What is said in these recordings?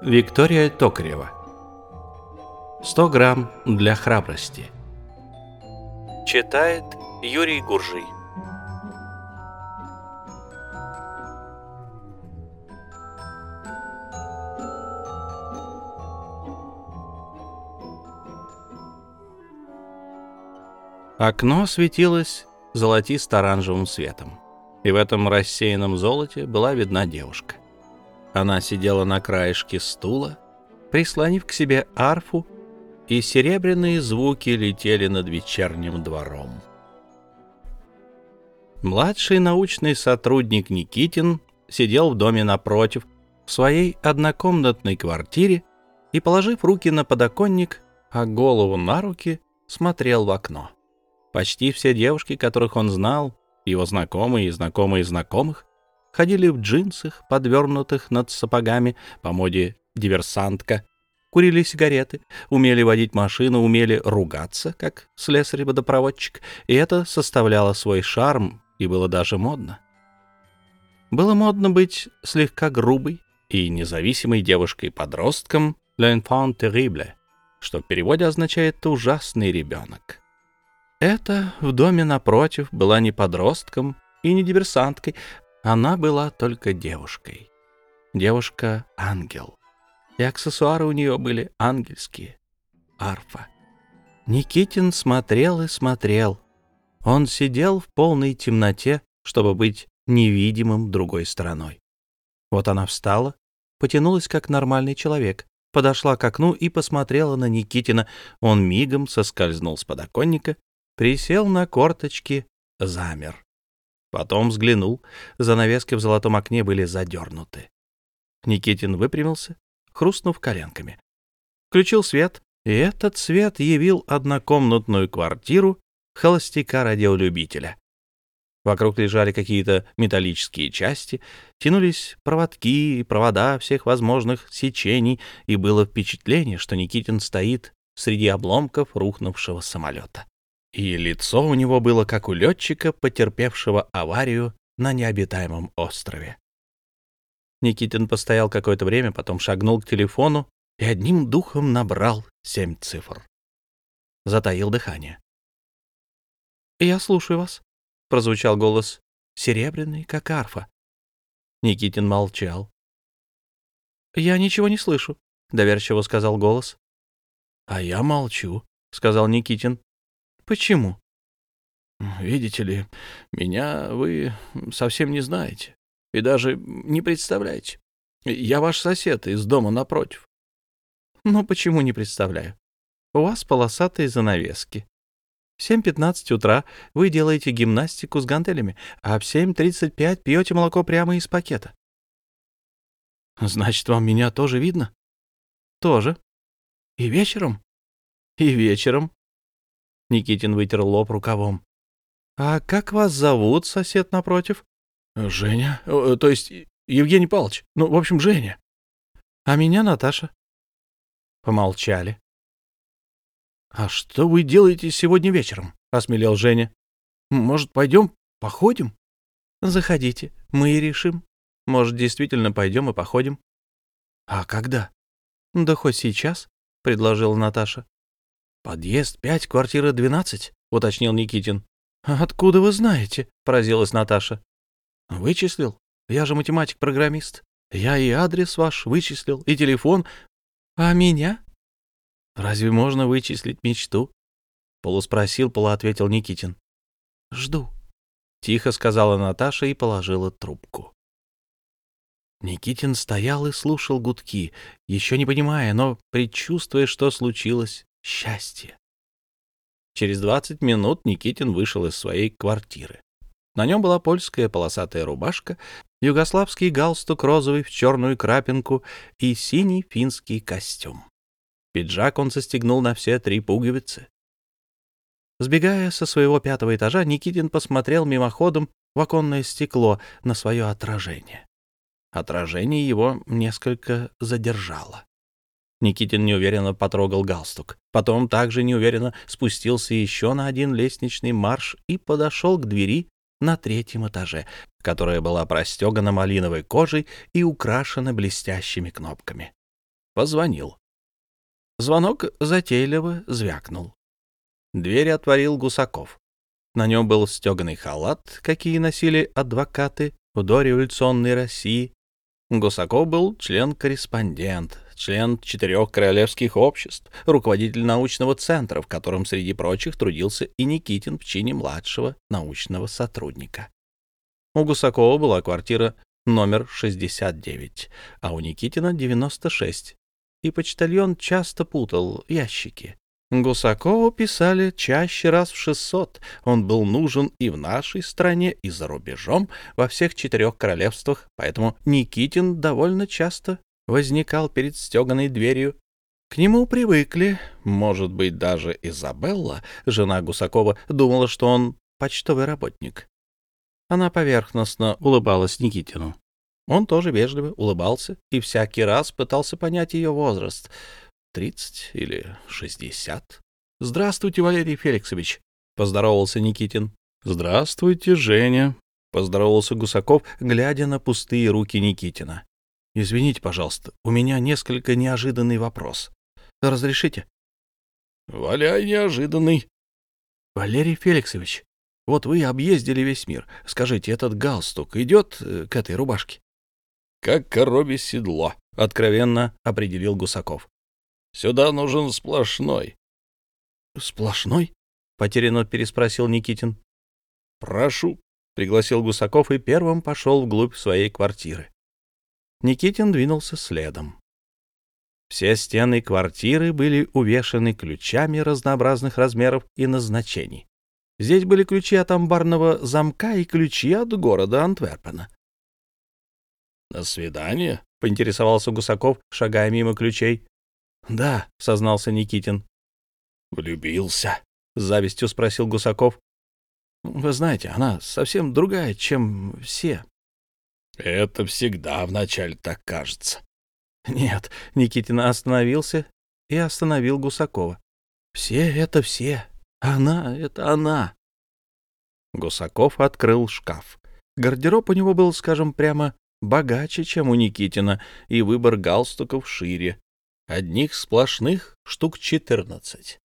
Виктория Токарева. 100 грамм для храбрости. Читает Юрий Гуржий. Окно светилось золотисто-оранжевым светом, и в этом рассеянном золоте была видна девушка. Она сидела на краешке стула, прислонив к себе арфу, и серебряные звуки летели над вечерним двором. Младший научный сотрудник Никитин сидел в доме напротив, в своей однокомнатной квартире и, положив руки на подоконник, а голову на руки, смотрел в окно. Почти все девушки, которых он знал, его знакомые и знакомые знакомых, ходили в джинсах, подвернутых над сапогами по моде диверсантка, курили сигареты, умели водить машину, умели ругаться, как слесарь-водопроводчик, и это составляло свой шарм и было даже модно. Было модно быть слегка грубой и независимой девушкой-подростком «l'enfant terrible», что в переводе означает «ужасный ребенок». Это в доме напротив была не подростком и не диверсанткой, она была только девушкой. Девушка-ангел. И аксессуары у нее были ангельские. Арфа. Никитин смотрел и смотрел. Он сидел в полной темноте, чтобы быть невидимым другой стороной. Вот она встала, потянулась как нормальный человек, подошла к окну и посмотрела на Никитина. Он мигом соскользнул с подоконника присел на корточки, замер. Потом взглянул, занавески в золотом окне были задернуты. Никитин выпрямился, хрустнув коленками. Включил свет, и этот свет явил однокомнатную квартиру холостяка-радиолюбителя. Вокруг лежали какие-то металлические части, тянулись проводки и провода всех возможных сечений, и было впечатление, что Никитин стоит среди обломков рухнувшего самолета и лицо у него было как у летчика, потерпевшего аварию на необитаемом острове. Никитин постоял какое-то время, потом шагнул к телефону и одним духом набрал семь цифр. Затаил дыхание. «Я слушаю вас», — прозвучал голос, серебряный, как арфа. Никитин молчал. «Я ничего не слышу», — доверчиво сказал голос. «А я молчу», — сказал Никитин. Почему? Видите ли, меня вы совсем не знаете и даже не представляете. Я ваш сосед из дома напротив. Но почему не представляю? У вас полосатые занавески. В 7.15 утра вы делаете гимнастику с гантелями, а в 7.35 пьете молоко прямо из пакета. Значит, вам меня тоже видно? Тоже. И вечером? И вечером. Никитин вытер лоб рукавом. «А как вас зовут, сосед напротив?» «Женя. Э, то есть Евгений Павлович. Ну, в общем, Женя». «А меня Наташа». Помолчали. «А что вы делаете сегодня вечером?» — осмелел Женя. «Может, пойдем походим?» «Заходите, мы и решим. Может, действительно пойдем и походим». «А когда?» «Да хоть сейчас», — предложила Наташа. «Подъезд пять, квартира двенадцать», — уточнил Никитин. «Откуда вы знаете?» — поразилась Наташа. «Вычислил. Я же математик-программист. Я и адрес ваш вычислил, и телефон. А меня?» «Разве можно вычислить мечту?» — полуспросил, полуответил Никитин. «Жду», — тихо сказала Наташа и положила трубку. Никитин стоял и слушал гудки, еще не понимая, но предчувствуя, что случилось счастье. Через 20 минут Никитин вышел из своей квартиры. На нем была польская полосатая рубашка, югославский галстук розовый в черную крапинку и синий финский костюм. Пиджак он застегнул на все три пуговицы. Сбегая со своего пятого этажа, Никитин посмотрел мимоходом в оконное стекло на свое отражение. Отражение его несколько задержало. Никитин неуверенно потрогал галстук. Потом также неуверенно спустился еще на один лестничный марш и подошел к двери на третьем этаже, которая была простегана малиновой кожей и украшена блестящими кнопками. позвонил. Звонок затейливо звякнул. Дверь отворил Гусаков. На нем был стеганый халат, какие носили адвокаты в дореволюционной России. Гусаков был член-корреспондент, член четырех королевских обществ, руководитель научного центра, в котором среди прочих трудился и Никитин в чине младшего научного сотрудника. У Гусакова была квартира номер 69, а у Никитина 96, и почтальон часто путал ящики. Гусакову писали чаще раз в 600. Он был нужен и в нашей стране, и за рубежом, во всех четырех королевствах, поэтому Никитин довольно часто возникал перед стеганой дверью. К нему привыкли, может быть, даже Изабелла, жена Гусакова, думала, что он почтовый работник. Она поверхностно улыбалась Никитину. Он тоже вежливо улыбался и всякий раз пытался понять ее возраст — тридцать или шестьдесят. — Здравствуйте, Валерий Феликсович, — поздоровался Никитин. — Здравствуйте, Женя, — поздоровался Гусаков, глядя на пустые руки Никитина. — Извините, пожалуйста, у меня несколько неожиданный вопрос. Разрешите? — Валяй неожиданный. — Валерий Феликсович, вот вы объездили весь мир. Скажите, этот галстук идет э, к этой рубашке? — Как корове седло, — откровенно определил Гусаков. Сюда нужен сплошной. — Сплошной? — потерянно переспросил Никитин. — Прошу, — пригласил Гусаков и первым пошел вглубь своей квартиры. Никитин двинулся следом. Все стены квартиры были увешаны ключами разнообразных размеров и назначений. Здесь были ключи от амбарного замка и ключи от города Антверпена. — На свидание? — поинтересовался Гусаков, шагая мимо ключей. Да, сознался Никитин. Влюбился? с завистью спросил Гусаков. Вы знаете, она совсем другая, чем все. Это всегда вначале так кажется. Нет, Никитин остановился и остановил Гусакова. Все это все. Она — это она. Гусаков открыл шкаф. Гардероб у него был, скажем прямо, богаче, чем у Никитина, и выбор галстуков шире. Одних сплошных штук четырнадцать.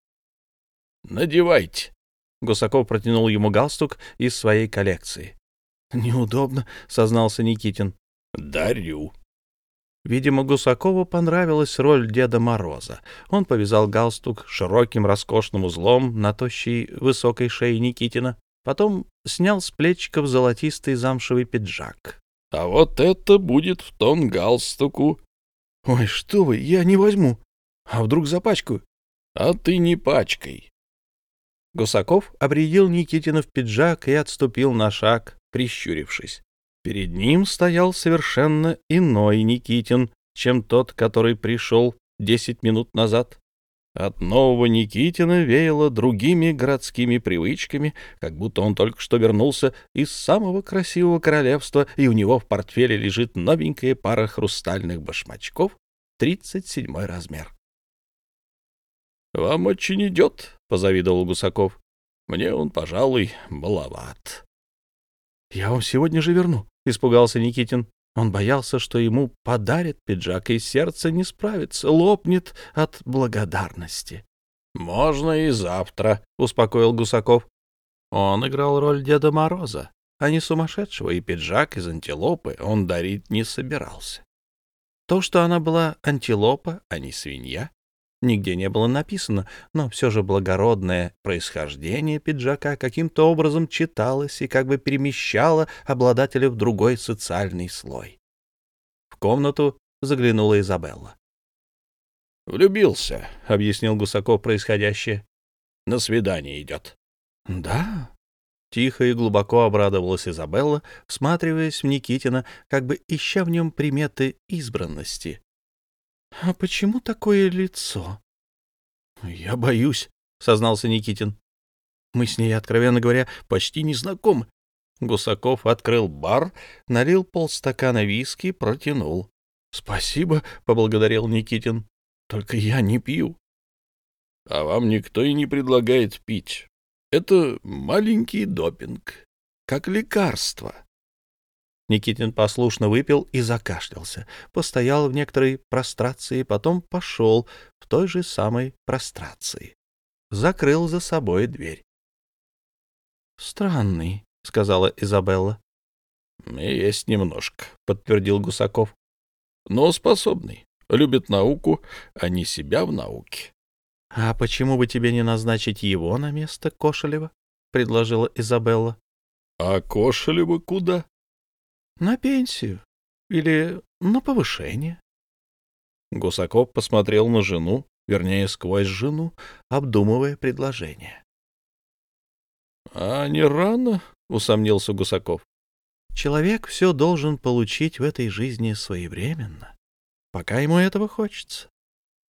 «Надевайте!» Гусаков протянул ему галстук из своей коллекции. «Неудобно», — сознался Никитин. «Дарю». Видимо, Гусакову понравилась роль Деда Мороза. Он повязал галстук широким роскошным узлом на тощей высокой шее Никитина, потом снял с плечиков золотистый замшевый пиджак. — А вот это будет в тон галстуку, «Ой, что вы, я не возьму. А вдруг запачкаю?» «А ты не пачкай». Гусаков обредил Никитина в пиджак и отступил на шаг, прищурившись. Перед ним стоял совершенно иной Никитин, чем тот, который пришел десять минут назад. От нового Никитина веяло другими городскими привычками, как будто он только что вернулся из самого красивого королевства, и у него в портфеле лежит новенькая пара хрустальных башмачков, 37 размер. — Вам очень идет, — позавидовал Гусаков. — Мне он, пожалуй, маловат. — Я вам сегодня же верну, — испугался Никитин. Он боялся, что ему подарят пиджак, и сердце не справится, лопнет от благодарности. — Можно и завтра, — успокоил Гусаков. Он играл роль Деда Мороза, а не сумасшедшего, и пиджак из антилопы он дарить не собирался. То, что она была антилопа, а не свинья, нигде не было написано, но все же благородное происхождение пиджака каким-то образом читалось и как бы перемещало обладателя в другой социальный слой. В комнату заглянула Изабелла. «Влюбился», — объяснил Гусаков происходящее. «На свидание идет». «Да?» — тихо и глубоко обрадовалась Изабелла, всматриваясь в Никитина, как бы ища в нем приметы избранности. — А почему такое лицо? — Я боюсь, — сознался Никитин. — Мы с ней, откровенно говоря, почти не знакомы. Гусаков открыл бар, налил полстакана виски, протянул. — Спасибо, — поблагодарил Никитин. — Только я не пью. — А вам никто и не предлагает пить. Это маленький допинг, как лекарство. Никитин послушно выпил и закашлялся. Постоял в некоторой прострации, потом пошел в той же самой прострации. Закрыл за собой дверь. «Странный», — сказала Изабелла. «Есть немножко», — подтвердил Гусаков. «Но способный. Любит науку, а не себя в науке». «А почему бы тебе не назначить его на место Кошелева?» — предложила Изабелла. «А Кошелева куда?» На пенсию или на повышение. Гусаков посмотрел на жену, вернее, сквозь жену, обдумывая предложение. — А не рано? — усомнился Гусаков. — Человек все должен получить в этой жизни своевременно, пока ему этого хочется.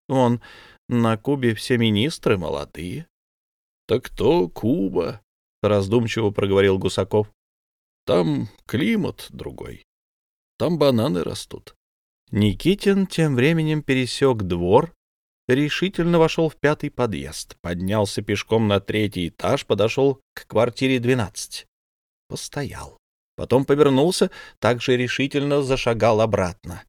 Он на Кубе все министры молодые. — Так кто Куба? — раздумчиво проговорил Гусаков. Там климат другой. Там бананы растут. Никитин тем временем пересек двор, решительно вошел в пятый подъезд, поднялся пешком на третий этаж, подошел к квартире 12. Постоял. Потом повернулся, также решительно зашагал обратно.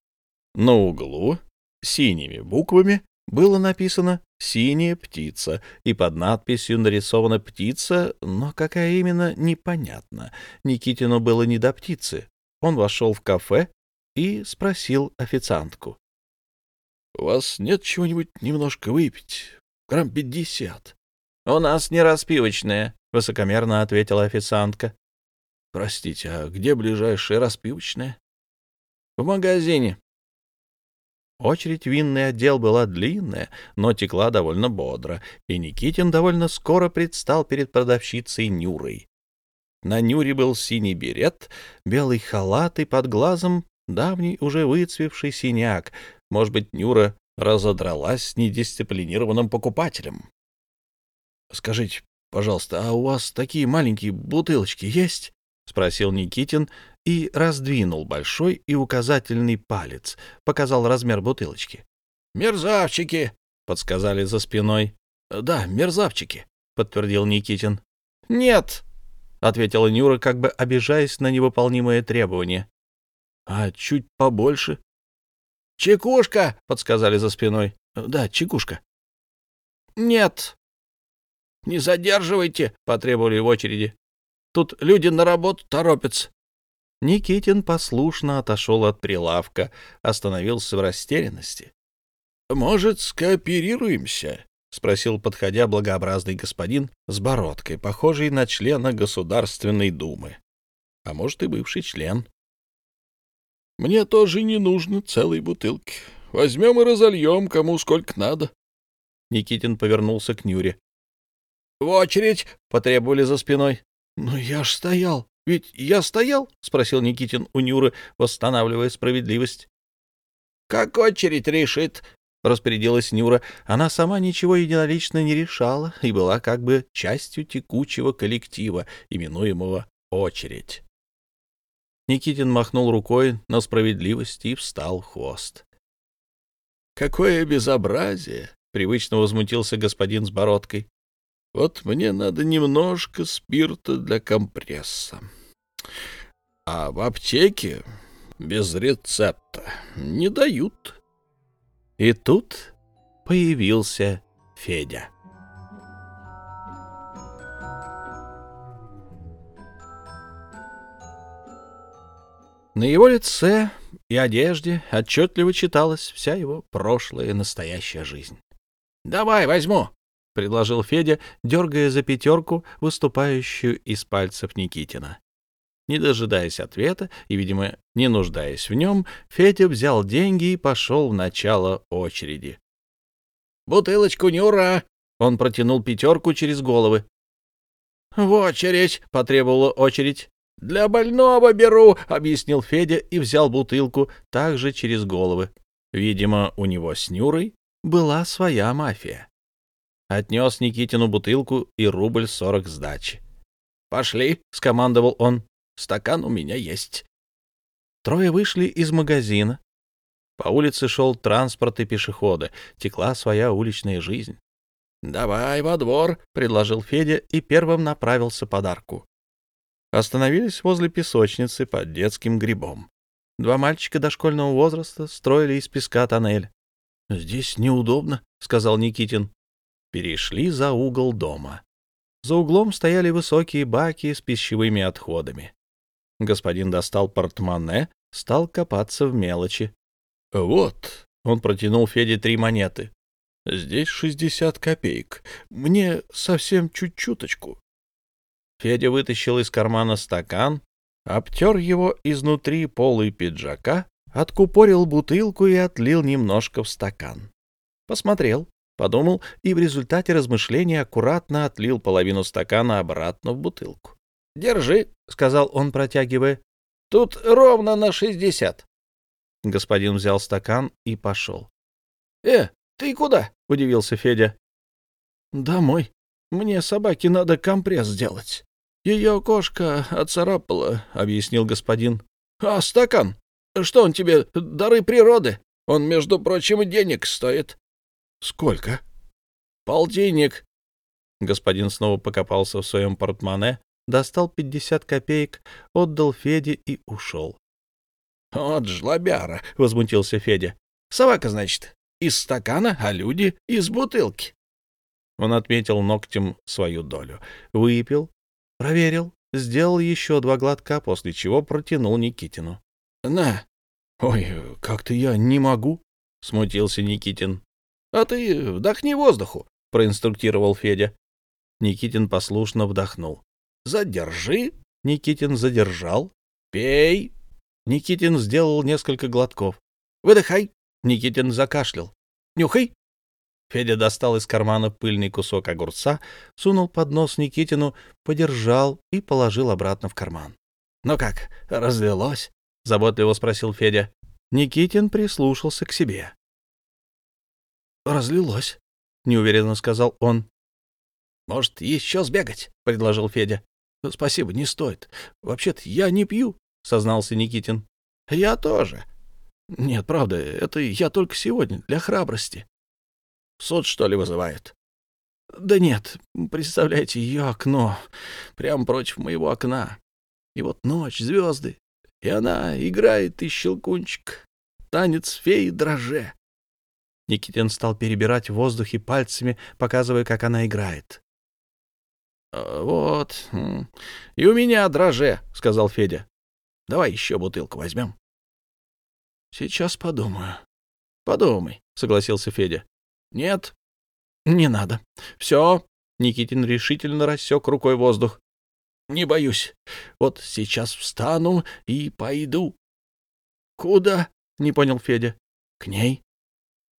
На углу синими буквами было написано «Синяя птица», и под надписью нарисована птица, но какая именно, непонятно. Никитину было не до птицы. Он вошел в кафе и спросил официантку. — У вас нет чего-нибудь немножко выпить? Грамм пятьдесят. — У нас не распивочная, — высокомерно ответила официантка. — Простите, а где ближайшая распивочная? — В магазине. Очередь винный отдел была длинная, но текла довольно бодро, и Никитин довольно скоро предстал перед продавщицей Нюрой. На Нюре был синий берет, белый халат и под глазом давний уже выцвевший синяк. Может быть, Нюра разодралась с недисциплинированным покупателем. — Скажите, пожалуйста, а у вас такие маленькие бутылочки есть? — спросил Никитин, и раздвинул большой и указательный палец, показал размер бутылочки. «Мерзавчики!» — подсказали за спиной. «Да, мерзавчики», — подтвердил Никитин. «Нет!» — ответила Нюра, как бы обижаясь на невыполнимое требование. «А чуть побольше?» «Чекушка!» — подсказали за спиной. «Да, чекушка». «Нет!» «Не задерживайте!» — потребовали в очереди. «Тут люди на работу торопятся». Никитин послушно отошел от прилавка, остановился в растерянности. — Может, скооперируемся? — спросил, подходя благообразный господин с бородкой, похожий на члена Государственной Думы. А может, и бывший член. — Мне тоже не нужно целой бутылки. Возьмем и разольем, кому сколько надо. Никитин повернулся к Нюре. — В очередь! — потребовали за спиной. — Ну, я ж стоял. — Ведь я стоял? — спросил Никитин у Нюры, восстанавливая справедливость. — Как очередь решит, — распорядилась Нюра. Она сама ничего единолично не решала и была как бы частью текучего коллектива, именуемого «очередь». Никитин махнул рукой на справедливость и встал хвост. — Какое безобразие! — привычно возмутился господин с бородкой. Вот мне надо немножко спирта для компресса. А в аптеке без рецепта не дают. И тут появился Федя. На его лице и одежде отчетливо читалась вся его прошлая и настоящая жизнь. «Давай, возьму!» — предложил Федя, дергая за пятерку, выступающую из пальцев Никитина. Не дожидаясь ответа и, видимо, не нуждаясь в нем, Федя взял деньги и пошел в начало очереди. «Бутылочку Нюра!» — он протянул пятерку через головы. «В очередь!» — потребовала очередь. «Для больного беру!» — объяснил Федя и взял бутылку также через головы. Видимо, у него с Нюрой была своя мафия. Отнес Никитину бутылку и рубль сорок сдачи. «Пошли», — скомандовал он, — «стакан у меня есть». Трое вышли из магазина. По улице шел транспорт и пешеходы, текла своя уличная жизнь. «Давай во двор», — предложил Федя и первым направился подарку. остановились возле песочницы под детским грибом. Два мальчика дошкольного возраста строили из песка тоннель. «Здесь неудобно», — сказал Никитин. Перешли за угол дома. За углом стояли высокие баки с пищевыми отходами. Господин достал портмоне, стал копаться в мелочи. «Вот», — он протянул Феде три монеты. «Здесь шестьдесят копеек. Мне совсем чуть-чуточку». Федя вытащил из кармана стакан, обтер его изнутри полой пиджака, откупорил бутылку и отлил немножко в стакан. Посмотрел, подумал и в результате размышления аккуратно отлил половину стакана обратно в бутылку. «Держи», — сказал он, протягивая. «Тут ровно на шестьдесят». Господин взял стакан и пошел. «Э, ты куда?» — удивился Федя. «Домой. Мне собаке надо компресс сделать». Ее кошка отцарапала, — объяснил господин. — А стакан? Что он тебе, дары природы? Он, между прочим, денег стоит. — Сколько? — Полтинник. Господин снова покопался в своем портмоне, достал пятьдесят копеек, отдал Феде и ушел. — Вот жлобяра! — возмутился Федя. — Собака, значит, из стакана, а люди — из бутылки. Он отметил ногтем свою долю, выпил, Проверил, сделал еще два глотка, после чего протянул Никитину. — На. — Ой, как-то я не могу, — смутился Никитин. — А ты вдохни воздуху, — проинструктировал Федя. Никитин послушно вдохнул. — Задержи. Никитин задержал. — Пей. Никитин сделал несколько глотков. — Выдыхай. Никитин закашлял. — Нюхай. Федя достал из кармана пыльный кусок огурца, сунул под нос Никитину, подержал и положил обратно в карман. — Ну как, разлилось? — заботливо спросил Федя. Никитин прислушался к себе. — Разлилось, — неуверенно сказал он. — Может, еще сбегать? — предложил Федя. — Спасибо, не стоит. Вообще-то я не пью, — сознался Никитин. — Я тоже. — Нет, правда, это я только сегодня, для храбрости. Суд, что ли, вызывает? Да нет, представляете, ее окно прямо против моего окна. И вот ночь, звезды, и она играет и щелкунчик. Танец феи дроже. Никитин стал перебирать в воздухе пальцами, показывая, как она играет. «А, «Вот, и у меня дроже», — сказал Федя. «Давай еще бутылку возьмем». «Сейчас подумаю». «Подумай», — согласился Федя. Нет, не надо. Все. Никитин решительно рассек рукой воздух. Не боюсь. Вот сейчас встану и пойду. Куда? Не понял Федя. К ней.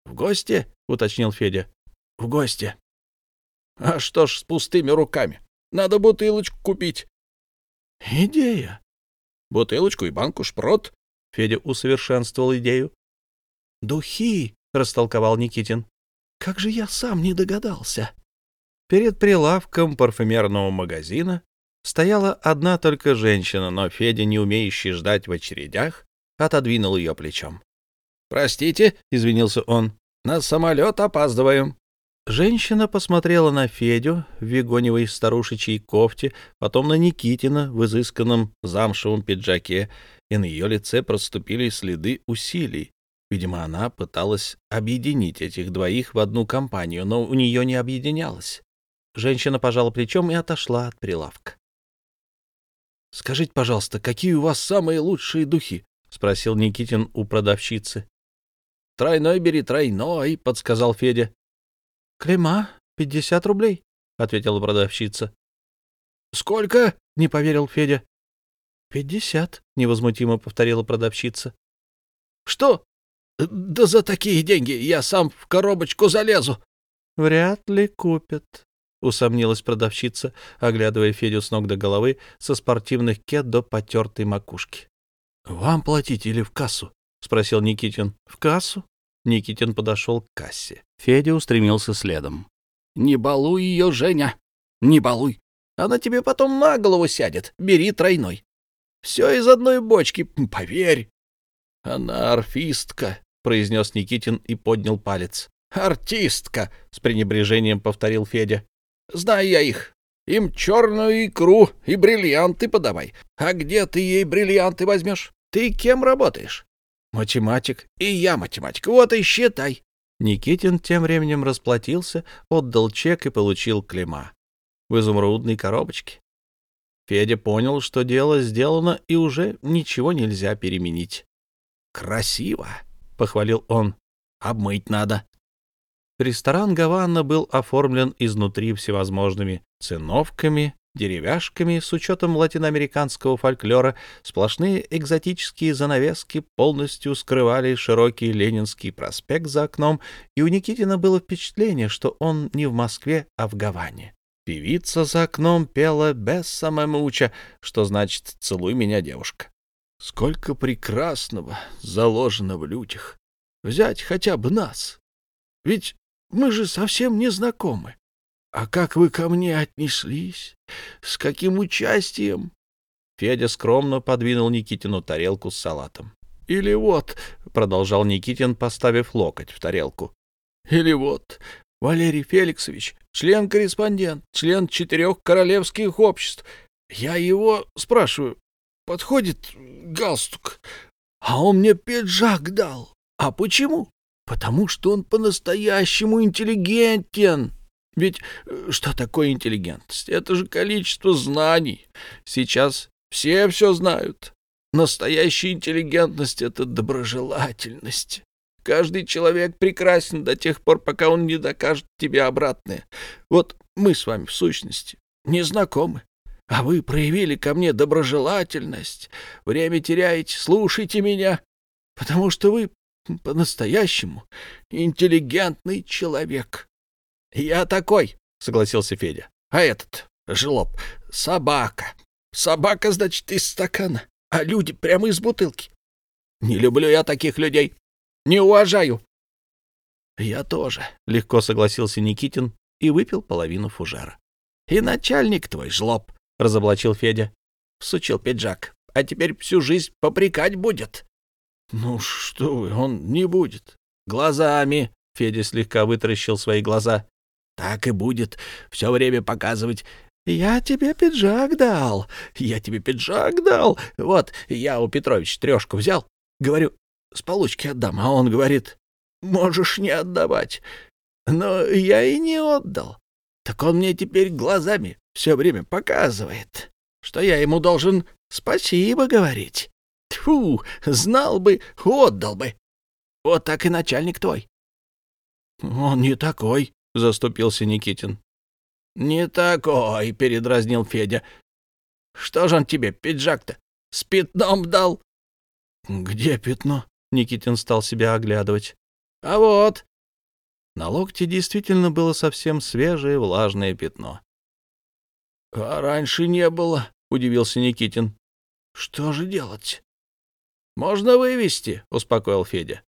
В гости? Уточнил Федя. В гости. А что ж с пустыми руками? Надо бутылочку купить. Идея. Бутылочку и банку шпрот. Федя усовершенствовал идею. Духи, растолковал Никитин. Как же я сам не догадался? Перед прилавком парфюмерного магазина стояла одна только женщина, но Федя, не умеющий ждать в очередях, отодвинул ее плечом. «Простите», — извинился он, — «на самолет опаздываем». Женщина посмотрела на Федю в вегоневой старушечьей кофте, потом на Никитина в изысканном замшевом пиджаке, и на ее лице проступили следы усилий, Видимо, она пыталась объединить этих двоих в одну компанию, но у нее не объединялось. Женщина пожала плечом и отошла от прилавка. — Скажите, пожалуйста, какие у вас самые лучшие духи? — спросил Никитин у продавщицы. — Тройной бери, тройной, — подсказал Федя. — Клема, пятьдесят рублей, — ответила продавщица. — Сколько? — не поверил Федя. — Пятьдесят, — невозмутимо повторила продавщица. — Что? Да за такие деньги я сам в коробочку залезу. — Вряд ли купят, — усомнилась продавщица, оглядывая Федю с ног до головы, со спортивных кет до потертой макушки. — Вам платить или в кассу? — спросил Никитин. — В кассу? Никитин подошел к кассе. Федя устремился следом. — Не балуй ее, Женя, не балуй. Она тебе потом на голову сядет. Бери тройной. Все из одной бочки, поверь. Она орфистка, — произнес Никитин и поднял палец. «Артистка!» — с пренебрежением повторил Федя. «Знаю я их. Им черную икру и бриллианты подавай. А где ты ей бриллианты возьмешь? Ты кем работаешь? Математик. И я математик. Вот и считай. Никитин тем временем расплатился, отдал чек и получил клема в изумрудной коробочке. Федя понял, что дело сделано, и уже ничего нельзя переменить. «Красиво!» — похвалил он. «Обмыть надо». Ресторан «Гаванна» был оформлен изнутри всевозможными циновками, деревяшками с учетом латиноамериканского фольклора, сплошные экзотические занавески полностью скрывали широкий Ленинский проспект за окном, и у Никитина было впечатление, что он не в Москве, а в Гаване. Певица за окном пела без самомуча, что значит «целуй меня, девушка». Сколько прекрасного заложено в людях. Взять хотя бы нас. Ведь мы же совсем не знакомы. А как вы ко мне отнеслись? С каким участием? Федя скромно подвинул Никитину тарелку с салатом. Или вот, — продолжал Никитин, поставив локоть в тарелку, — или вот, Валерий Феликсович, член-корреспондент, член четырех королевских обществ. Я его спрашиваю, подходит галстук, а он мне пиджак дал. А почему? Потому что он по-настоящему интеллигентен. Ведь э, что такое интеллигентность? Это же количество знаний. Сейчас все все знают. Настоящая интеллигентность — это доброжелательность. Каждый человек прекрасен до тех пор, пока он не докажет тебе обратное. Вот мы с вами, в сущности, не знакомы. А вы проявили ко мне доброжелательность. Время теряете, слушайте меня, потому что вы по-настоящему интеллигентный человек. — Я такой, — согласился Федя. — А этот, жлоб, собака. Собака, значит, из стакана, а люди прямо из бутылки. Не люблю я таких людей. Не уважаю. — Я тоже, — легко согласился Никитин и выпил половину фужера. — И начальник твой, жлоб, — разоблачил Федя. Сучил пиджак. А теперь всю жизнь попрекать будет. — Ну что вы, он не будет. — Глазами. Федя слегка вытаращил свои глаза. — Так и будет все время показывать. «Я тебе пиджак дал, я тебе пиджак дал. Вот, я у Петровича трешку взял. Говорю, с получки отдам, а он говорит, можешь не отдавать. Но я и не отдал. Так он мне теперь глазами все время показывает, что я ему должен спасибо говорить. Тьфу, знал бы, отдал бы. Вот так и начальник твой. — Он не такой, — заступился Никитин. — Не такой, — передразнил Федя. — Что же он тебе, пиджак-то, с пятном дал? — Где пятно? Никитин стал себя оглядывать. «А вот!» На локте действительно было совсем свежее влажное пятно. «А раньше не было», — удивился Никитин. «Что же делать?» «Можно вывести», — успокоил Федя.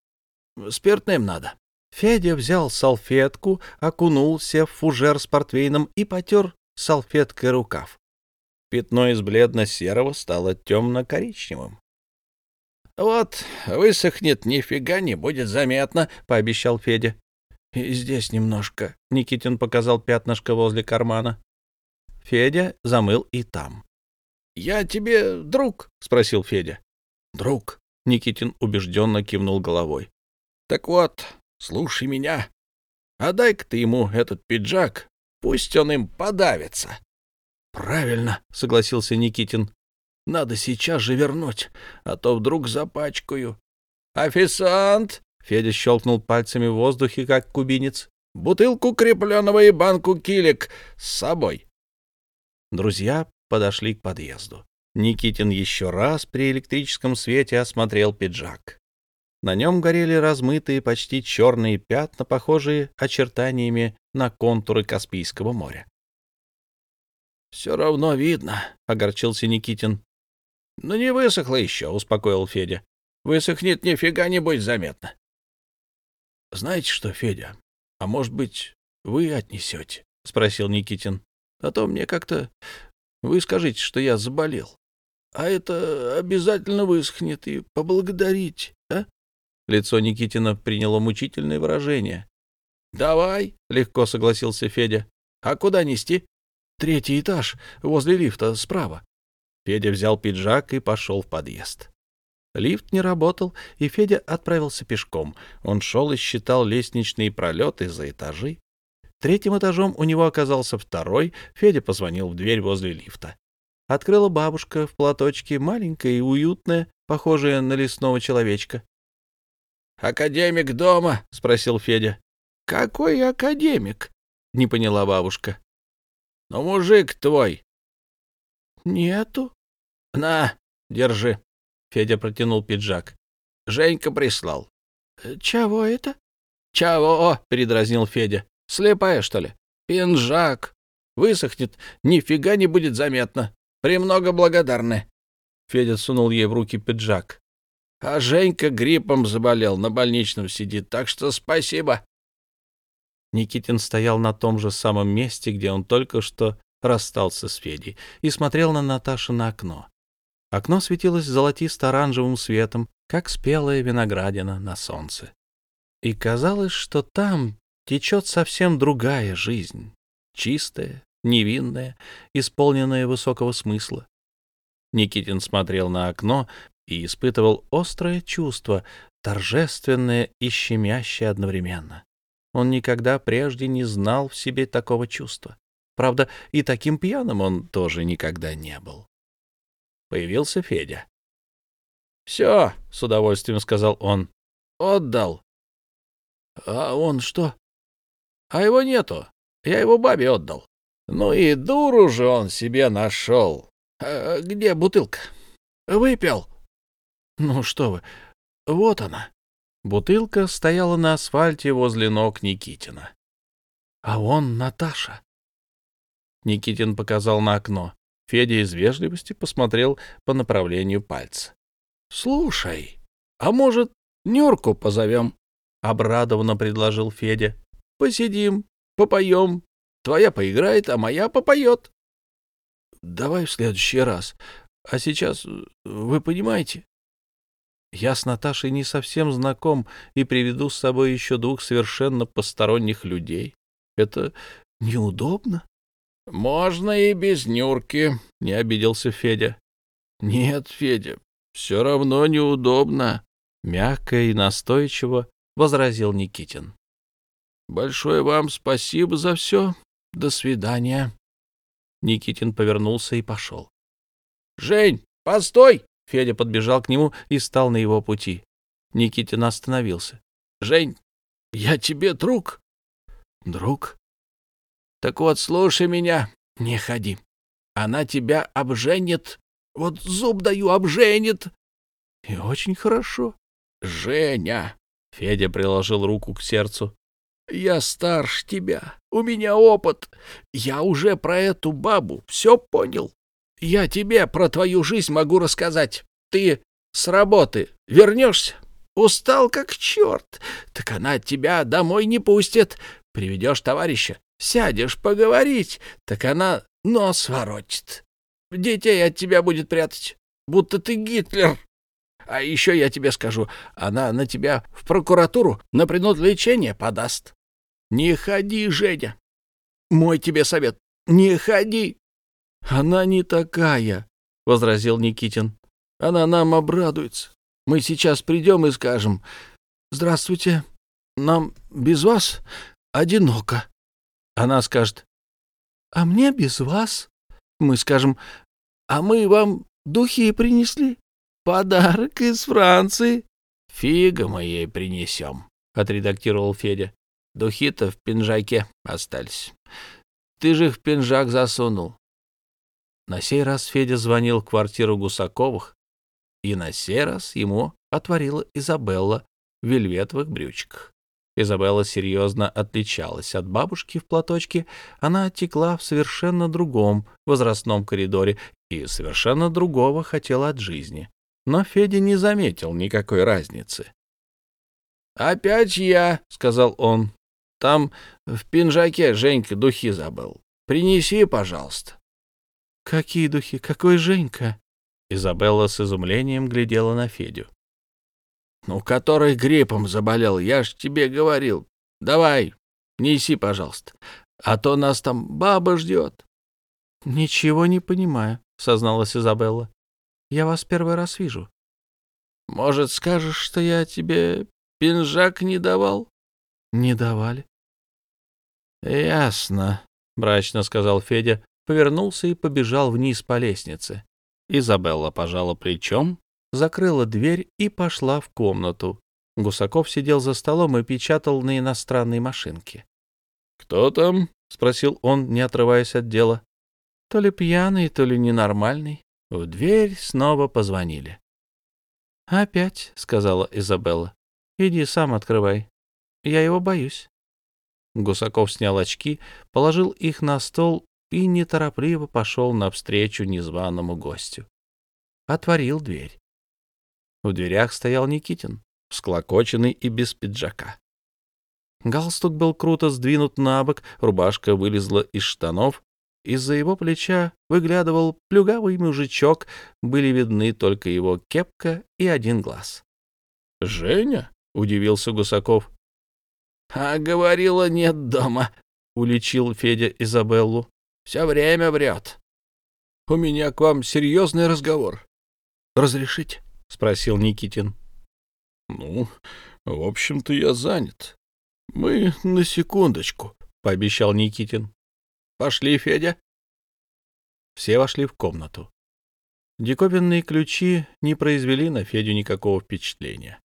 «Спиртным надо». Федя взял салфетку, окунулся в фужер с портвейном и потер салфеткой рукав. Пятно из бледно-серого стало темно-коричневым. «Вот, высохнет, нифига не будет заметно», — пообещал Федя. «И здесь немножко», — Никитин показал пятнышко возле кармана. Федя замыл и там. «Я тебе друг?» — спросил Федя. «Друг», — Никитин убежденно кивнул головой. «Так вот, слушай меня. А дай-ка ты ему этот пиджак, пусть он им подавится». «Правильно», — согласился Никитин. Надо сейчас же вернуть, а то вдруг запачкаю. «Официант!» — Федя щелкнул пальцами в воздухе, как кубинец. «Бутылку крепленого и банку килик с собой!» Друзья подошли к подъезду. Никитин еще раз при электрическом свете осмотрел пиджак. На нем горели размытые, почти черные пятна, похожие очертаниями на контуры Каспийского моря. — Все равно видно, — огорчился Никитин. — Ну, не высохло еще, — успокоил Федя. — Высохнет, нифига не будет заметно. — Знаете что, Федя, а может быть, вы отнесете? — спросил Никитин. — А то мне как-то... Вы скажите, что я заболел. А это обязательно высохнет и поблагодарить? Лицо Никитина приняло мучительное выражение. — Давай, — легко согласился Федя. — А куда нести? — третий этаж, возле лифта, справа». Федя взял пиджак и пошел в подъезд. Лифт не работал, и Федя отправился пешком. Он шел и считал лестничные пролеты за этажи. Третьим этажом у него оказался второй. Федя позвонил в дверь возле лифта. Открыла бабушка в платочке, маленькая и уютная, похожая на лесного человечка. «Академик дома?» — спросил Федя. «Какой академик?» — не поняла бабушка. «Ну, мужик твой». «Нету». «На, держи». Федя протянул пиджак. «Женька прислал». «Чего это?» «Чего?» — передразнил Федя. «Слепая, что ли? Пинжак. Высохнет, нифига не будет заметно. Премного благодарны». Федя сунул ей в руки пиджак. А Женька гриппом заболел, на больничном сидит, так что спасибо. Никитин стоял на том же самом месте, где он только что расстался с Федей, и смотрел на Наташу на окно. Окно светилось золотисто-оранжевым светом, как спелая виноградина на солнце. И казалось, что там течет совсем другая жизнь, чистая, невинная, исполненная высокого смысла. Никитин смотрел на окно, и испытывал острое чувство, торжественное и щемящее одновременно. Он никогда прежде не знал в себе такого чувства. Правда, и таким пьяным он тоже никогда не был. Появился Федя. «Все», — с удовольствием сказал он, — «отдал». «А он что?» «А его нету. Я его бабе отдал». «Ну и дуру же он себе нашел. А где бутылка?» «Выпил». Ну что вы, вот она. Бутылка стояла на асфальте возле ног Никитина. А он Наташа. Никитин показал на окно. Федя из вежливости посмотрел по направлению пальца. — Слушай, а может, Нюрку позовем? — обрадованно предложил Федя. — Посидим, попоем. Твоя поиграет, а моя попоет. — Давай в следующий раз. А сейчас, вы понимаете, я с Наташей не совсем знаком и приведу с собой еще двух совершенно посторонних людей. Это неудобно. — Можно и без Нюрки, — не обиделся Федя. — Нет, Федя, все равно неудобно, — мягко и настойчиво возразил Никитин. — Большое вам спасибо за все. До свидания. Никитин повернулся и пошел. — Жень, постой! Федя подбежал к нему и стал на его пути. Никитин остановился. — Жень, я тебе друг. — Друг? — Так вот, слушай меня, не ходи. Она тебя обженит. Вот зуб даю, обженит. — И очень хорошо. — Женя! — Федя приложил руку к сердцу. — Я старше тебя, у меня опыт. Я уже про эту бабу все понял. Я тебе про твою жизнь могу рассказать. Ты с работы вернешься? Устал как черт. Так она тебя домой не пустит. Приведешь товарища, сядешь поговорить, так она нос воротит. Детей от тебя будет прятать, будто ты Гитлер. А еще я тебе скажу, она на тебя в прокуратуру на принудлечение подаст. Не ходи, Женя. Мой тебе совет, не ходи. Она не такая, — возразил Никитин. Она нам обрадуется. Мы сейчас придем и скажем, «Здравствуйте, нам без вас одиноко». Она скажет, «А мне без вас». Мы скажем, «А мы вам духи принесли. Подарок из Франции». «Фига мы ей принесем», — отредактировал Федя. «Духи-то в пинжаке остались. Ты же их в пинжак засунул. На сей раз Федя звонил в квартиру Гусаковых, и на сей раз ему отворила Изабелла в вельветовых брючках. Изабелла серьезно отличалась от бабушки в платочке, она текла в совершенно другом возрастном коридоре и совершенно другого хотела от жизни. Но Федя не заметил никакой разницы. «Опять я», — сказал он. «Там в пинжаке Женька духи забыл. Принеси, пожалуйста». «Какие духи? Какой Женька?» Изабелла с изумлением глядела на Федю. «Ну, который гриппом заболел, я ж тебе говорил. Давай, неси, пожалуйста, а то нас там баба ждет». «Ничего не понимаю», — созналась Изабелла. «Я вас первый раз вижу». «Может, скажешь, что я тебе пинжак не давал?» «Не давали». «Ясно», — мрачно сказал Федя, повернулся и побежал вниз по лестнице. Изабелла пожала плечом, закрыла дверь и пошла в комнату. Гусаков сидел за столом и печатал на иностранной машинке. «Кто там?» — спросил он, не отрываясь от дела. То ли пьяный, то ли ненормальный. В дверь снова позвонили. «Опять», — сказала Изабелла. «Иди сам открывай. Я его боюсь». Гусаков снял очки, положил их на стол и неторопливо пошел навстречу незваному гостю. Отворил дверь. В дверях стоял Никитин, всклокоченный и без пиджака. Галстук был круто сдвинут на бок, рубашка вылезла из штанов, из-за его плеча выглядывал плюгавый мужичок, были видны только его кепка и один глаз. «Женя?» — удивился Гусаков. «А говорила, нет дома», — уличил Федя Изабеллу. «Все время врет». «У меня к вам серьезный разговор. Разрешите?» — спросил Никитин. «Ну, в общем-то, я занят. Мы на секундочку», — пообещал Никитин. «Пошли, Федя». Все вошли в комнату. Диковинные ключи не произвели на Федю никакого впечатления.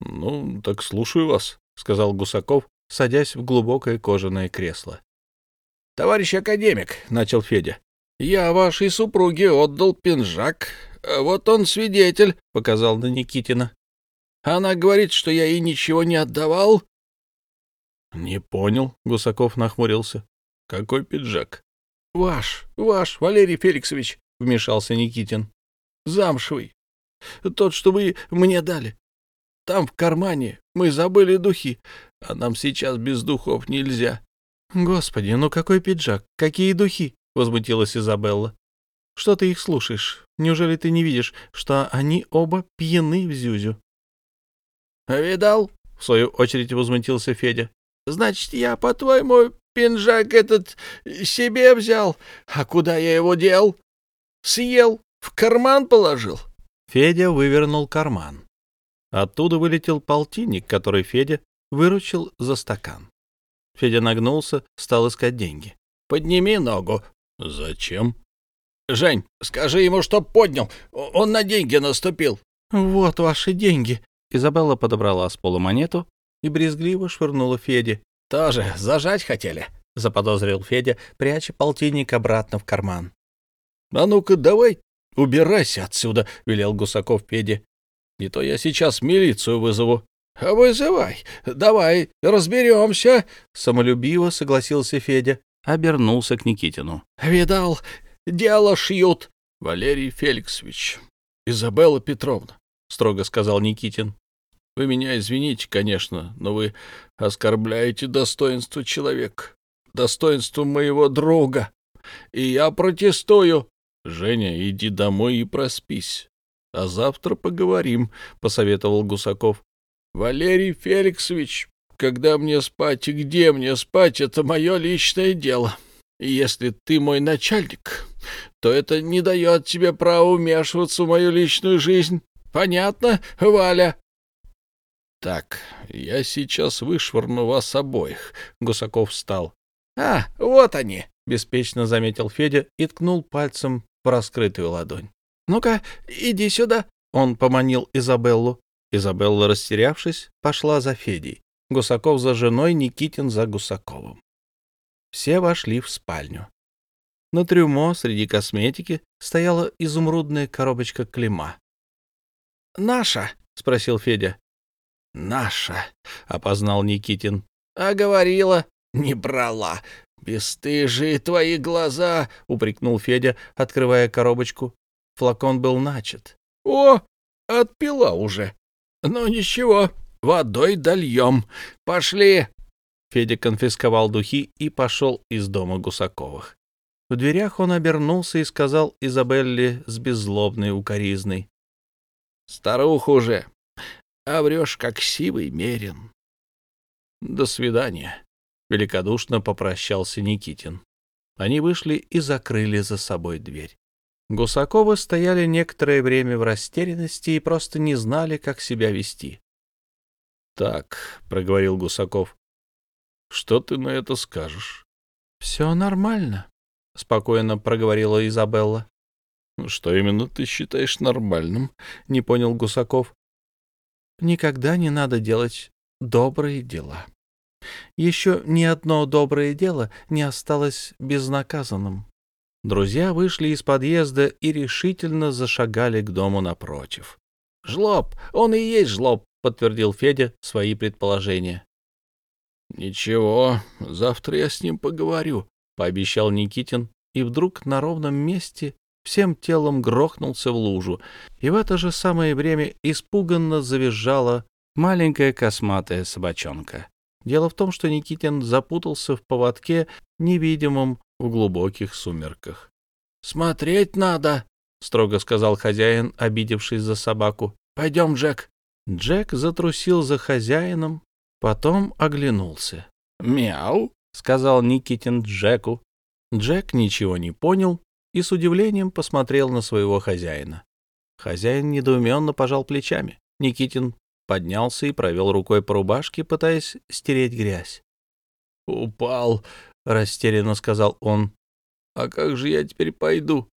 «Ну, так слушаю вас», — сказал Гусаков, садясь в глубокое кожаное кресло. — Товарищ академик, — начал Федя, — я вашей супруге отдал пинжак. Вот он свидетель, — показал на Никитина. Она говорит, что я ей ничего не отдавал. — Не понял, — Гусаков нахмурился. — Какой пиджак? — Ваш, ваш, Валерий Феликсович, — вмешался Никитин. — Замшевый. Тот, что вы мне дали. Там в кармане мы забыли духи, а нам сейчас без духов нельзя. — Господи, ну какой пиджак, какие духи! — возмутилась Изабелла. — Что ты их слушаешь? Неужели ты не видишь, что они оба пьяны в зюзю? — Видал? — в свою очередь возмутился Федя. — Значит, я, по-твоему, пинжак этот себе взял. А куда я его дел? Съел, в карман положил. Федя вывернул карман. Оттуда вылетел полтинник, который Федя выручил за стакан. Федя нагнулся, стал искать деньги. «Подними ногу». «Зачем?» «Жень, скажи ему, чтоб поднял. Он на деньги наступил». «Вот ваши деньги». Изабелла подобрала с пола монету и брезгливо швырнула Феде. «Тоже зажать хотели?» — заподозрил Федя, пряча полтинник обратно в карман. «А ну-ка, давай, убирайся отсюда», — велел Гусаков Феде. Не то я сейчас милицию вызову. — Вызывай. Давай, разберемся. Самолюбиво согласился Федя. Обернулся к Никитину. — Видал, дело шьют. — Валерий Феликсович, Изабелла Петровна, — строго сказал Никитин. — Вы меня извините, конечно, но вы оскорбляете достоинство человека, достоинство моего друга. И я протестую. Женя, иди домой и проспись. А завтра поговорим, — посоветовал Гусаков. — Валерий Феликсович, когда мне спать и где мне спать, это мое личное дело. И если ты мой начальник, то это не дает тебе права вмешиваться в мою личную жизнь. Понятно, Валя? — Так, я сейчас вышвырну вас обоих. Гусаков встал. — А, вот они, — беспечно заметил Федя и ткнул пальцем в раскрытую ладонь. «Ну-ка, иди сюда!» Он поманил Изабеллу. Изабелла, растерявшись, пошла за Федей. Гусаков за женой, Никитин за Гусаковым. Все вошли в спальню. На трюмо среди косметики стояла изумрудная коробочка клима. «Наша?» — спросил Федя. «Наша», — опознал Никитин. «А говорила, не брала. Бестыжие твои глаза!» — упрекнул Федя, открывая коробочку. Флакон был начат. — О, отпила уже. Ну ничего, водой дольем. Пошли. Федя конфисковал духи и пошел из дома Гусаковых. В дверях он обернулся и сказал Изабелле с беззлобной укоризной. — Старуха уже, а врешь, как сивый мерин. — До свидания, — великодушно попрощался Никитин. Они вышли и закрыли за собой дверь. Гусаковы стояли некоторое время в растерянности и просто не знали, как себя вести. — Так, — проговорил Гусаков, — что ты на это скажешь? — Все нормально, — спокойно проговорила Изабелла. — Что именно ты считаешь нормальным? — не понял Гусаков. — Никогда не надо делать добрые дела. Еще ни одно доброе дело не осталось безнаказанным. Друзья вышли из подъезда и решительно зашагали к дому напротив. — Жлоб! Он и есть жлоб! — подтвердил Федя свои предположения. — Ничего, завтра я с ним поговорю, — пообещал Никитин, и вдруг на ровном месте всем телом грохнулся в лужу, и в это же самое время испуганно завизжала маленькая косматая собачонка. Дело в том, что Никитин запутался в поводке, невидимом в глубоких сумерках. — Смотреть надо, — строго сказал хозяин, обидевшись за собаку. — Пойдем, Джек. Джек затрусил за хозяином, потом оглянулся. «Мяу!» — сказал Никитин Джеку. Джек ничего не понял и с удивлением посмотрел на своего хозяина. Хозяин недоуменно пожал плечами. Никитин поднялся и провел рукой по рубашке, пытаясь стереть грязь. «Упал», — растерянно сказал он. «А как же я теперь пойду?»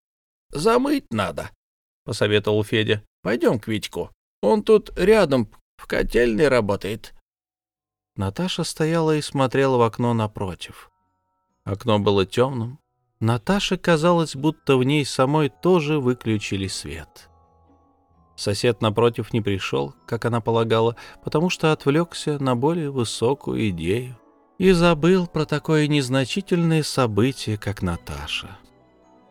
«Замыть надо», — посоветовал Федя. «Пойдем к Витьку. Он тут рядом в котельной работает». Наташа стояла и смотрела в окно напротив. Окно было темным. Наташе казалось, будто в ней самой тоже выключили свет. Сосед напротив не пришел, как она полагала, потому что отвлекся на более высокую идею и забыл про такое незначительное событие, как Наташа.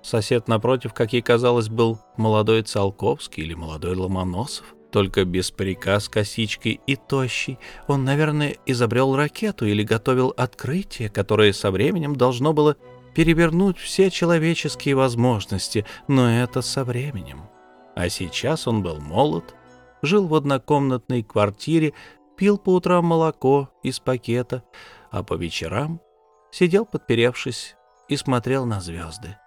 Сосед напротив, как ей казалось, был молодой Циолковский или молодой Ломоносов, только без парика с косичкой и тощий. Он, наверное, изобрел ракету или готовил открытие, которое со временем должно было перевернуть все человеческие возможности, но это со временем. А сейчас он был молод, жил в однокомнатной квартире, пил по утрам молоко из пакета, а по вечерам сидел подперевшись и смотрел на звезды.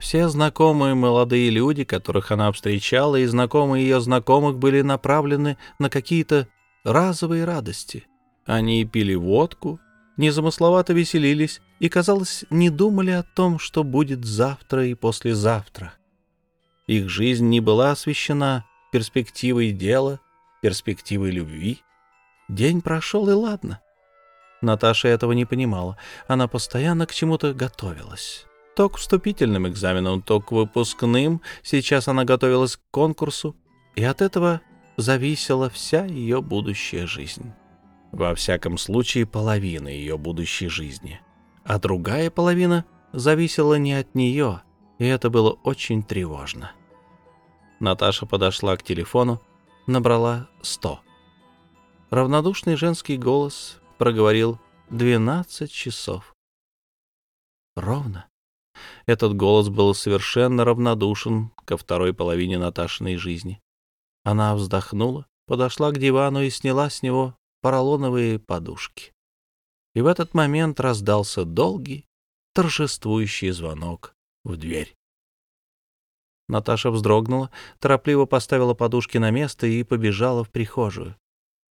Все знакомые молодые люди, которых она встречала, и знакомые ее знакомых были направлены на какие-то разовые радости. Они пили водку, незамысловато веселились и, казалось, не думали о том, что будет завтра и послезавтра. Их жизнь не была освещена перспективой дела, перспективой любви. День прошел, и ладно. Наташа этого не понимала. Она постоянно к чему-то готовилась. То к вступительным экзаменам, то к выпускным. Сейчас она готовилась к конкурсу, и от этого зависела вся ее будущая жизнь. Во всяком случае, половина ее будущей жизни. А другая половина зависела не от нее, и это было очень тревожно. Наташа подошла к телефону, набрала сто. Равнодушный женский голос проговорил двенадцать часов. Ровно. Этот голос был совершенно равнодушен ко второй половине Наташиной жизни. Она вздохнула, подошла к дивану и сняла с него поролоновые подушки. И в этот момент раздался долгий, торжествующий звонок в дверь. Наташа вздрогнула, торопливо поставила подушки на место и побежала в прихожую.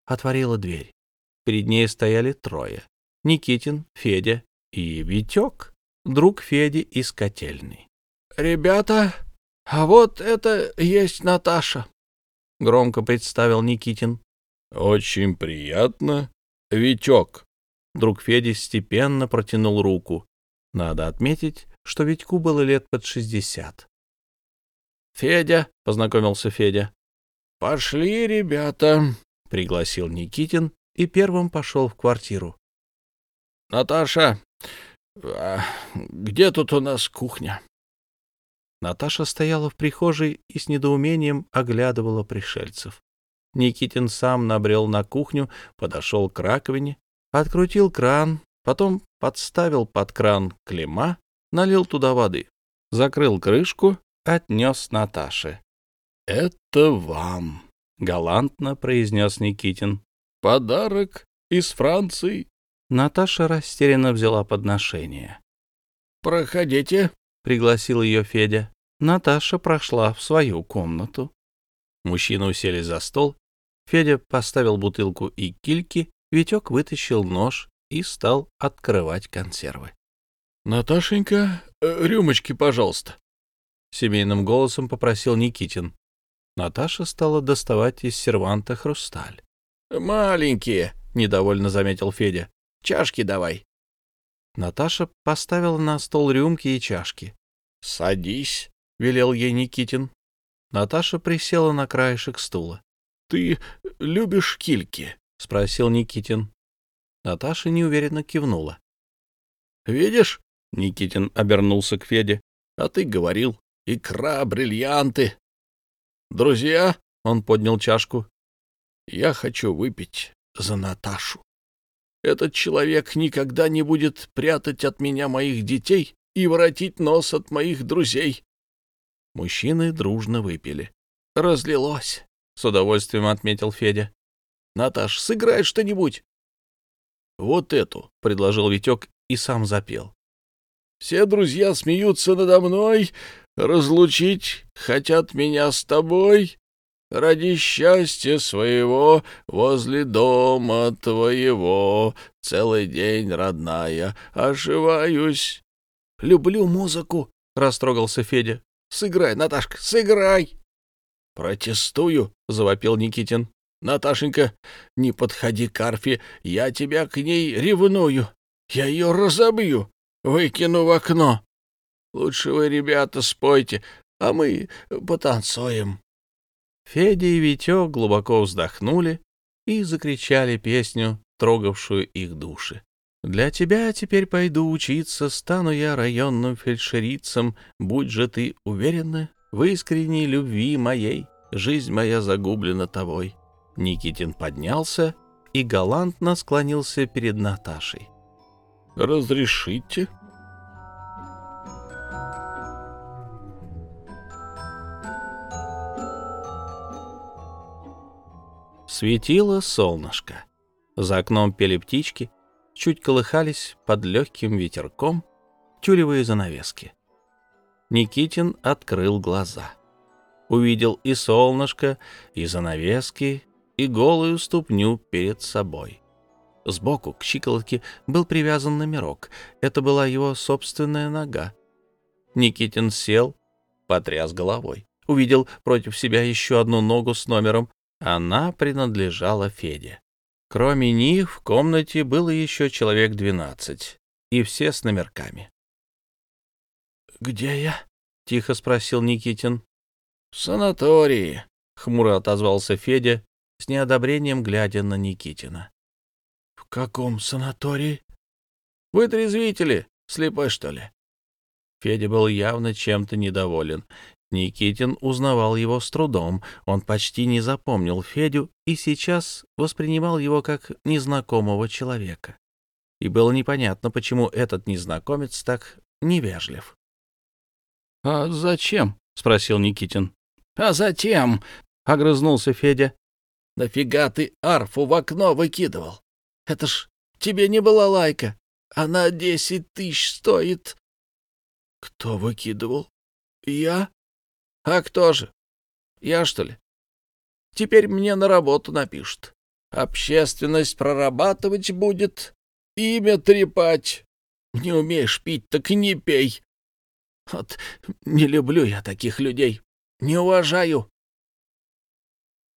Отворила дверь. Перед ней стояли трое. Никитин, Федя и Витек, друг Феди из котельной. «Ребята, а вот это есть Наташа», — громко представил Никитин. «Очень приятно, Витек». Друг Феди степенно протянул руку. Надо отметить, что Витьку было лет под шестьдесят. «Федя», — познакомился Федя. «Пошли, ребята», — пригласил Никитин и первым пошел в квартиру. «Наташа, а где тут у нас кухня?» Наташа стояла в прихожей и с недоумением оглядывала пришельцев. Никитин сам набрел на кухню, подошел к раковине, открутил кран, потом подставил под кран клема, налил туда воды, закрыл крышку отнес Наташе. «Это вам», — галантно произнес Никитин. «Подарок из Франции». Наташа растерянно взяла подношение. проходите», — пригласил ее Федя. Наташа прошла в свою комнату. Мужчины уселись за стол. Федя поставил бутылку и кильки, Витек вытащил нож и стал открывать консервы. — Наташенька, э, рюмочки, пожалуйста, — семейным голосом попросил Никитин. Наташа стала доставать из серванта хрусталь. — Маленькие, — недовольно заметил Федя. — Чашки давай. Наташа поставила на стол рюмки и чашки. — Садись, — велел ей Никитин. Наташа присела на краешек стула. — Ты любишь кильки? — спросил Никитин. Наташа неуверенно кивнула. — Видишь? — Никитин обернулся к Феде. — А ты говорил, икра, бриллианты. — Друзья, — он поднял чашку, — я хочу выпить за Наташу. Этот человек никогда не будет прятать от меня моих детей и воротить нос от моих друзей. Мужчины дружно выпили. «Разлилось», — с удовольствием отметил Федя. «Наташ, сыграй что-нибудь». «Вот эту», — предложил Витек и сам запел. «Все друзья смеются надо мной, разлучить хотят меня с тобой, ради счастья своего возле дома твоего целый день, родная, ошиваюсь». «Люблю музыку», — растрогался Федя. Сыграй, Наташка, сыграй!» «Протестую!» — завопил Никитин. «Наташенька, не подходи к арфе, я тебя к ней ревную. Я ее разобью, выкину в окно. Лучше вы, ребята, спойте, а мы потанцуем». Федя и Витек глубоко вздохнули и закричали песню, трогавшую их души. Для тебя теперь пойду учиться, стану я районным фельдшерицем. Будь же ты уверена в искренней любви моей, жизнь моя загублена тобой. Никитин поднялся и галантно склонился перед Наташей. «Разрешите?» Светило солнышко. За окном пели птички, чуть колыхались под легким ветерком тюлевые занавески. Никитин открыл глаза. Увидел и солнышко, и занавески, и голую ступню перед собой. Сбоку к щиколотке был привязан номерок. Это была его собственная нога. Никитин сел, потряс головой. Увидел против себя еще одну ногу с номером. Она принадлежала Феде. Кроме них в комнате было еще человек двенадцать, и все с номерками. «Где я?» — тихо спросил Никитин. «В санатории», — хмуро отозвался Федя, с неодобрением глядя на Никитина. «В каком санатории?» «Вы трезвители, слепой, что ли?» Федя был явно чем-то недоволен. Никитин узнавал его с трудом, он почти не запомнил Федю и сейчас воспринимал его как незнакомого человека. И было непонятно, почему этот незнакомец так невежлив. — А зачем? — спросил Никитин. — А затем, — огрызнулся Федя. — Нафига ты арфу в окно выкидывал? Это ж тебе не была лайка. Она десять тысяч стоит. — Кто выкидывал? — Я? А кто же? Я, что ли? Теперь мне на работу напишут. Общественность прорабатывать будет, имя трепать. Не умеешь пить, так и не пей. Вот не люблю я таких людей, не уважаю.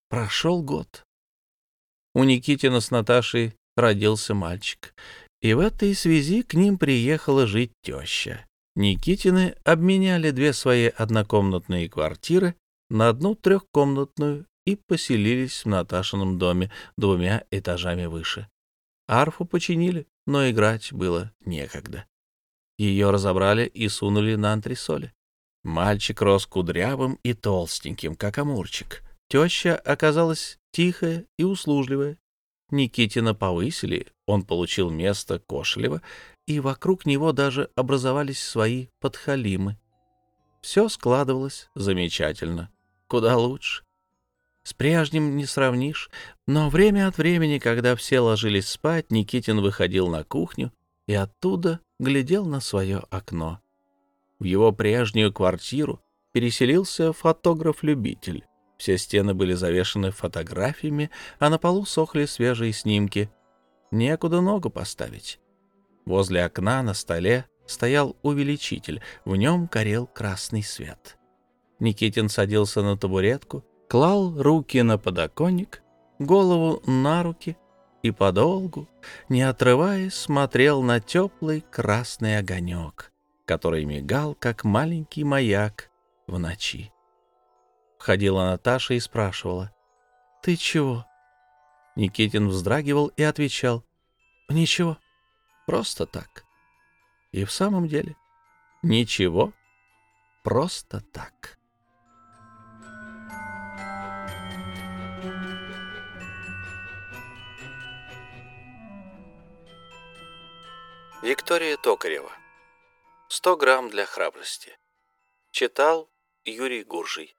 Прошел год. У Никитина с Наташей родился мальчик, и в этой связи к ним приехала жить теща. Никитины обменяли две свои однокомнатные квартиры на одну трехкомнатную и поселились в Наташином доме двумя этажами выше. Арфу починили, но играть было некогда. Ее разобрали и сунули на антресоли. Мальчик рос кудрявым и толстеньким, как амурчик. Теща оказалась тихая и услужливая. Никитина повысили, он получил место Кошелева и вокруг него даже образовались свои подхалимы. Все складывалось замечательно, куда лучше. С прежним не сравнишь, но время от времени, когда все ложились спать, Никитин выходил на кухню и оттуда глядел на свое окно. В его прежнюю квартиру переселился фотограф-любитель. Все стены были завешаны фотографиями, а на полу сохли свежие снимки. Некуда ногу поставить. Возле окна на столе стоял увеличитель, в нем горел красный свет. Никитин садился на табуретку, клал руки на подоконник, голову на руки и подолгу, не отрываясь, смотрел на теплый красный огонек, который мигал, как маленький маяк в ночи. Входила Наташа и спрашивала. «Ты чего?» Никитин вздрагивал и отвечал. «Ничего, просто так». И в самом деле, ничего, просто так. Виктория Токарева. 100 грамм для храбрости. Читал Юрий Гуржий.